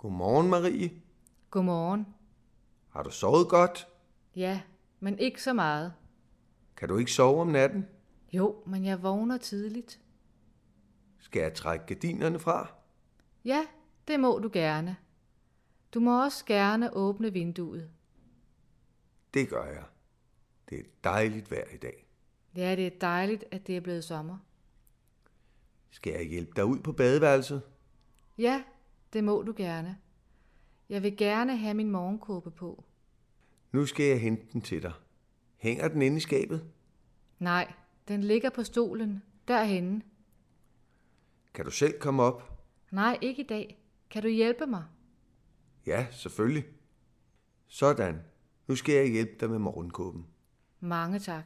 Godmorgen, Marie. Godmorgen. Har du sovet godt? Ja, men ikke så meget. Kan du ikke sove om natten? Jo, men jeg vågner tidligt. Skal jeg trække gardinerne fra? Ja, det må du gerne. Du må også gerne åbne vinduet. Det gør jeg. Det er dejligt vejr i dag. Ja, det er dejligt, at det er blevet sommer. Skal jeg hjælpe dig ud på badeværelset? Ja, det må du gerne. Jeg vil gerne have min morgenkåbe på. Nu skal jeg hente den til dig. Hænger den inde i skabet? Nej, den ligger på stolen, derhenne. Kan du selv komme op? Nej, ikke i dag. Kan du hjælpe mig? Ja, selvfølgelig. Sådan. Nu skal jeg hjælpe dig med morgenkåben. Mange tak.